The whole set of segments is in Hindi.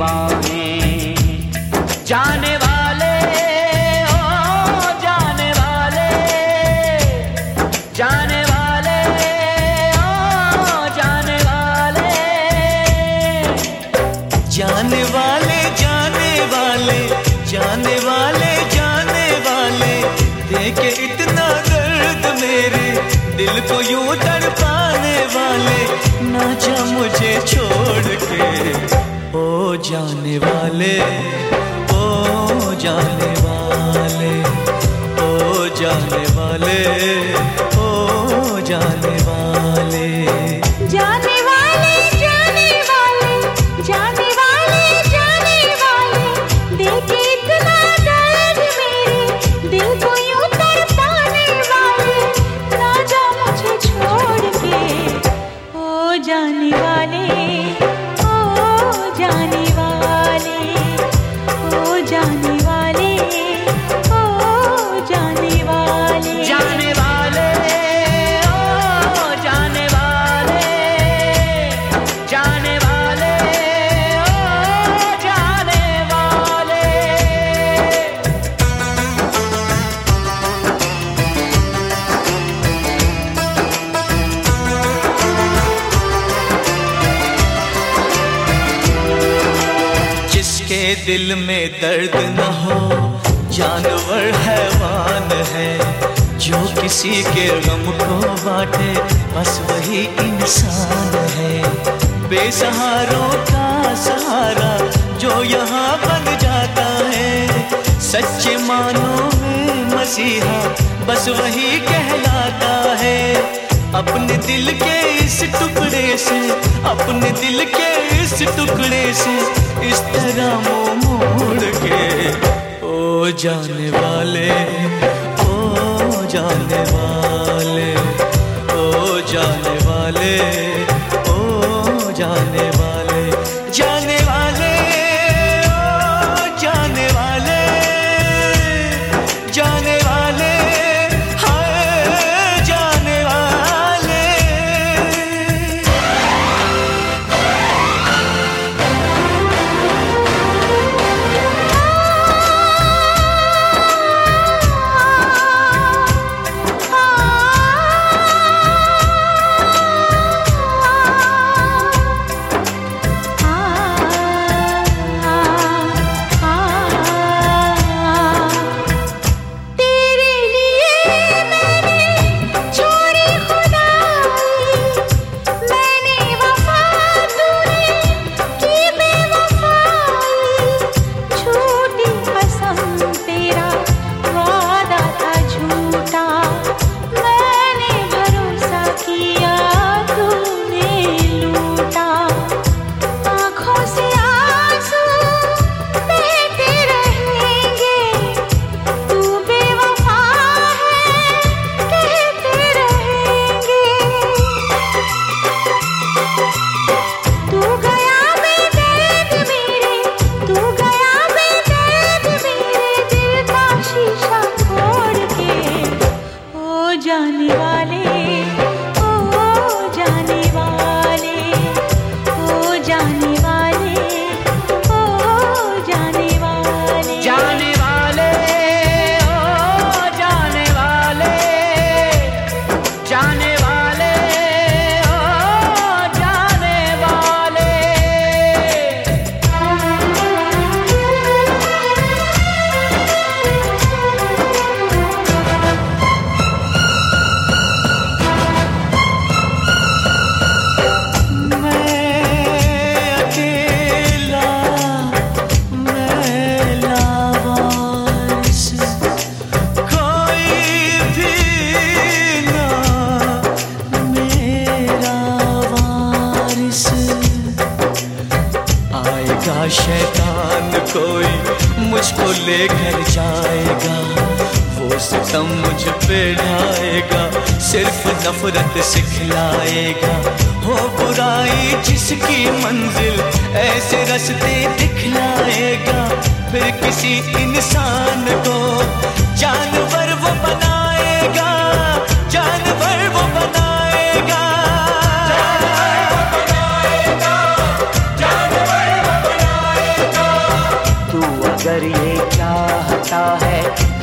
बाहें। जाने वाले ओ जाने वाले। जाने वाले ओ जाने वाले। जाने जाने वाले ओ जाने वाले ओ जाने वाले ओ जाने वाले। दिल में दर्द न हो, जानवर हैवान है। जो किसी के गम को बांटे, बस वही इंसान है। बेसहारों का सहारा जो यहाँ बन जाता है। सच्चे मानो में मसीहा बस वही कहलाता है। अपने दिल के इस टुकड़े से, अपने दिल के इस टुकड़े से, इस तरह मुँह जाने वाले। ओ जाने वारिस आएगा शैतान कोई, मुझको लेकर जाएगा। वो सितम मुझ पे ढाएगा, सिर्फ़ नफरत सिखलाएगा। हो बुराई जिसकी मंजिल, ऐसे रस्ते दिखलाएगा। फिर किसी इंसान को, जानवर वो बनाएगा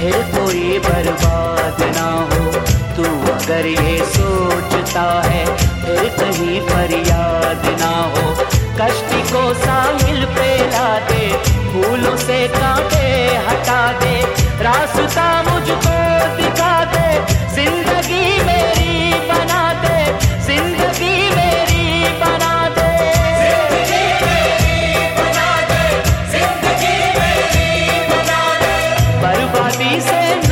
फिर कोई बर्बाद ना हो। तू अगर ये सोचता है, फिर कहीं फरियाद ना हो। कश्ती को साहिल पे ला दे फूलों से कांटे हटा दे। रास्ता माटी से